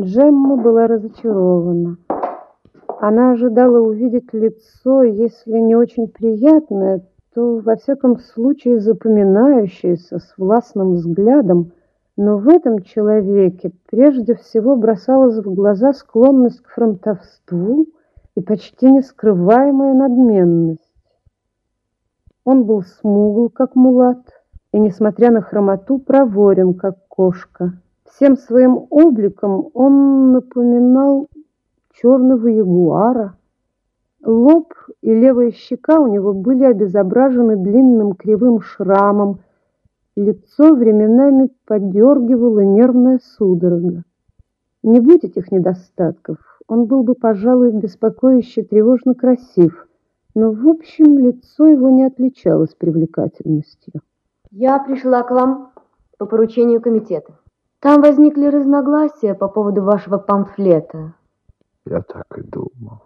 Джемма была разочарована. Она ожидала увидеть лицо, если не очень приятное, то, во всяком случае, запоминающееся, с властным взглядом, но в этом человеке прежде всего бросалась в глаза склонность к фронтовству и почти нескрываемая надменность. Он был смугл, как мулат, и, несмотря на хромоту, проворен, как кошка. Всем своим обликом он напоминал черного ягуара. Лоб и левая щека у него были обезображены длинным кривым шрамом, лицо временами подергивало нервная судорога. Не будь этих недостатков, он был бы, пожалуй, беспокояще тревожно красив, но, в общем, лицо его не отличалось привлекательностью. Я пришла к вам по поручению комитета. Там возникли разногласия по поводу вашего памфлета. Я так и думал.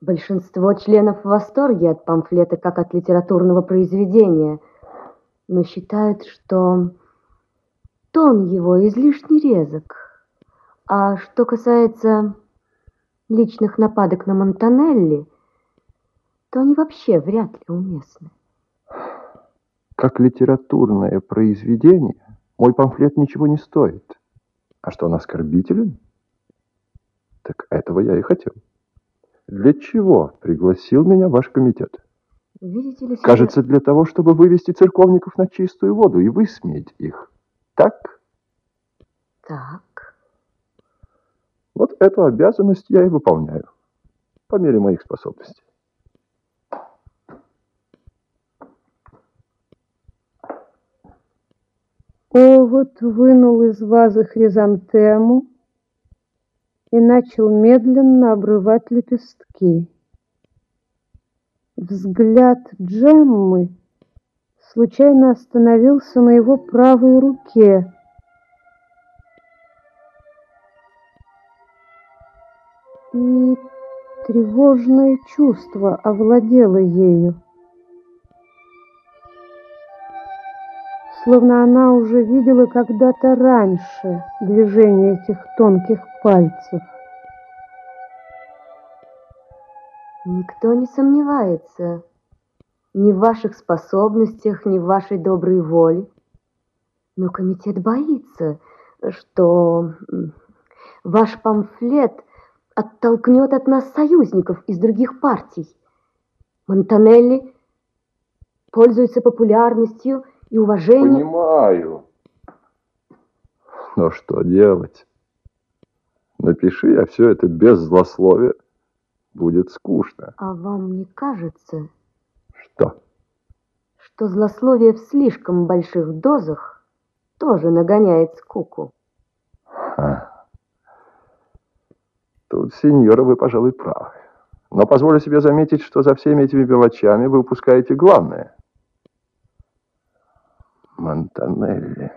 Большинство членов в восторге от памфлета как от литературного произведения, но считают, что тон его излишне резок. А что касается личных нападок на Монтанелли, то они вообще вряд ли уместны. Как литературное произведение мой памфлет ничего не стоит. А что он оскорбителен? Так этого я и хотел. Для чего пригласил меня ваш комитет? Видите ли, Кажется, для того, чтобы вывести церковников на чистую воду и высмеять их. Так? Так. Вот эту обязанность я и выполняю. По мере моих способностей. Овод вынул из вазы хризантему и начал медленно обрывать лепестки. Взгляд Джеммы случайно остановился на его правой руке. И тревожное чувство овладело ею. Словно она уже видела когда-то раньше движение этих тонких пальцев. Никто не сомневается ни в ваших способностях, ни в вашей доброй воле. Но комитет боится, что ваш памфлет оттолкнет от нас союзников из других партий. Монтанелли пользуется популярностью и уважением. Понимаю. Но что делать? Напиши я все это без злословия. Будет скучно. А вам не кажется, Что? что злословие в слишком больших дозах тоже нагоняет скуку? А. Тут, сеньора, вы, пожалуй, правы. Но позволю себе заметить, что за всеми этими мелочами вы упускаете главное. Монтанелли.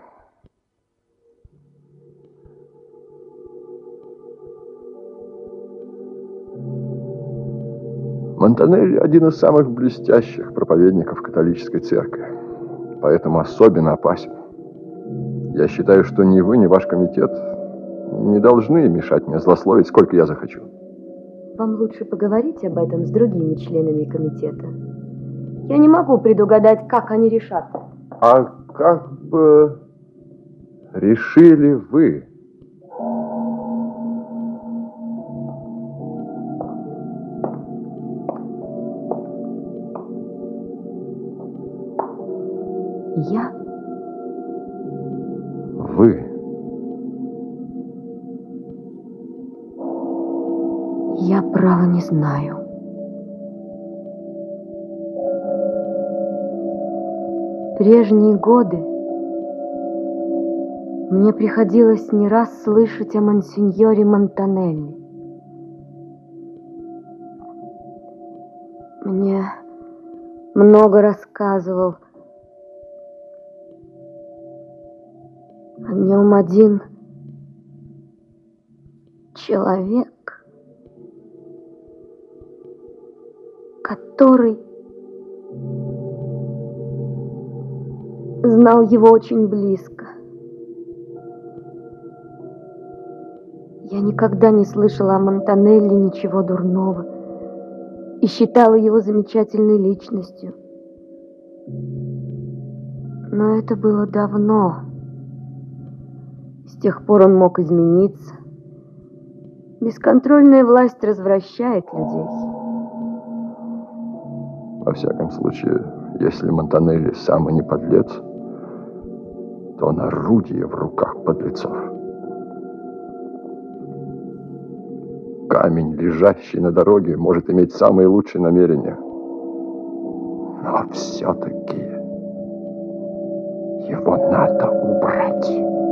Монтанелли один из самых блестящих проповедников католической церкви, поэтому особенно опасен. Я считаю, что ни вы, ни ваш комитет не должны мешать мне злословить, сколько я захочу. Вам лучше поговорить об этом с другими членами комитета. Я не могу предугадать, как они решат. А как бы решили вы? Я? Вы. Я право не знаю. Прежние годы мне приходилось не раз слышать о монсеньоре Монтанелли. Мне много рассказывал о нем один человек, который знал его очень близко. Я никогда не слышала о Монтанелли ничего дурного и считала его замечательной личностью. Но это было давно. С тех пор он мог измениться. Бесконтрольная власть развращает людей. Во всяком случае, если Монтанелли самый не подлец, он орудие в руках подлецов. Камень, лежащий на дороге, может иметь самые лучшие намерения. Но все-таки его надо убрать.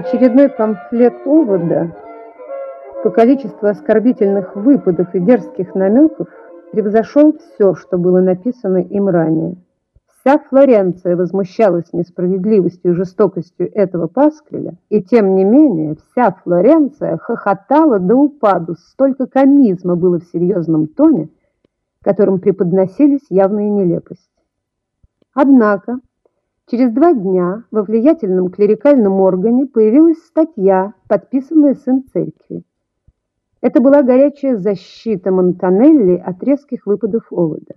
Очередной памфлет Овода по количеству оскорбительных выпадов и дерзких намеков превзошел все, что было написано им ранее. Вся Флоренция возмущалась несправедливостью и жестокостью этого пасквиля, и тем не менее вся Флоренция хохотала до упаду, столько комизма было в серьезном тоне, которым преподносились явные нелепости. Однако Через два дня во влиятельном клерикальном органе появилась статья, подписанная сын церкви. Это была горячая защита Монтанелли от резких выпадов Овода.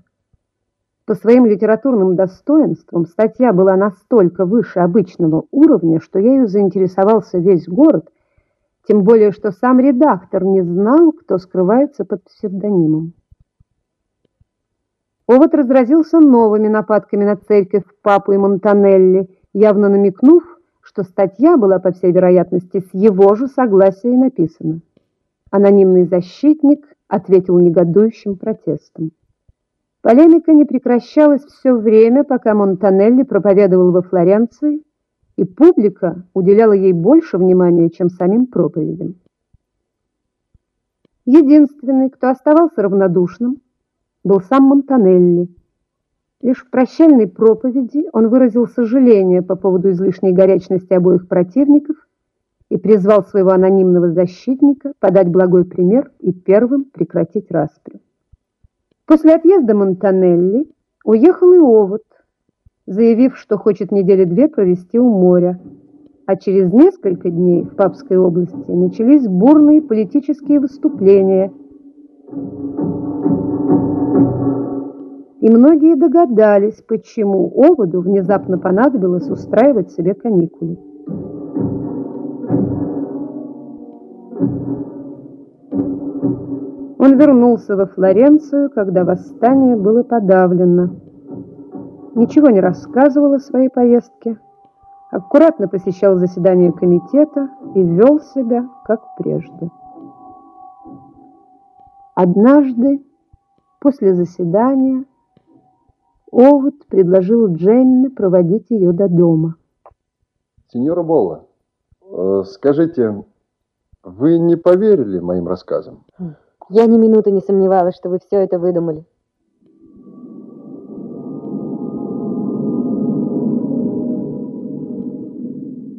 По своим литературным достоинствам статья была настолько выше обычного уровня, что ею заинтересовался весь город, тем более что сам редактор не знал, кто скрывается под псевдонимом. Овод разразился новыми нападками на церковь Папу и Монтанелли, явно намекнув, что статья была, по всей вероятности, с его же согласия написана. Анонимный защитник ответил негодующим протестом. Полемика не прекращалась все время, пока Монтанелли проповедовал во Флоренции, и публика уделяла ей больше внимания, чем самим проповедям. Единственный, кто оставался равнодушным, был сам Монтанелли. Лишь в прощальной проповеди он выразил сожаление по поводу излишней горячности обоих противников и призвал своего анонимного защитника подать благой пример и первым прекратить распрю. После отъезда Монтанелли уехал и Овод, заявив, что хочет недели две провести у моря, а через несколько дней в Папской области начались бурные политические выступления – и многие догадались, почему Оводу внезапно понадобилось устраивать себе каникулы. Он вернулся во Флоренцию, когда восстание было подавлено. Ничего не рассказывал о своей поездке, аккуратно посещал заседание комитета и вел себя, как прежде. Однажды, после заседания, Овод предложил Джемме проводить ее до дома. Сеньора Болла, э, скажите, вы не поверили моим рассказам? Я ни минуты не сомневалась, что вы все это выдумали.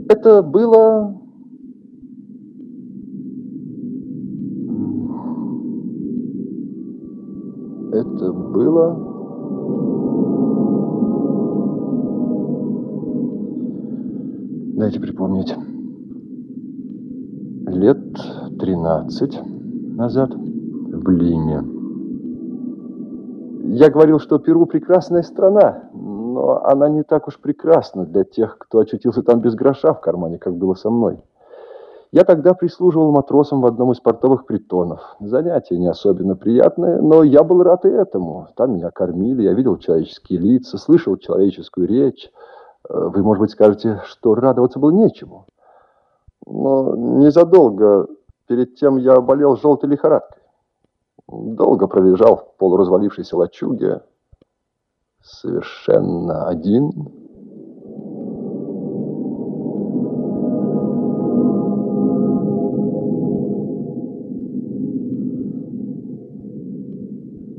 Это было... Это было... Дайте припомнить. Лет 13 назад в Лине. Я говорил, что Перу прекрасная страна, но она не так уж прекрасна для тех, кто очутился там без гроша в кармане, как было со мной. Я тогда прислуживал матросам в одном из портовых притонов. Занятие не особенно приятное, но я был рад и этому. Там меня кормили, я видел человеческие лица, слышал человеческую речь. Э, вы, может быть, скажете, что радоваться было нечему. Но незадолго перед тем я болел желтой лихорадкой. Долго пролежал в полуразвалившейся лачуге, совершенно один,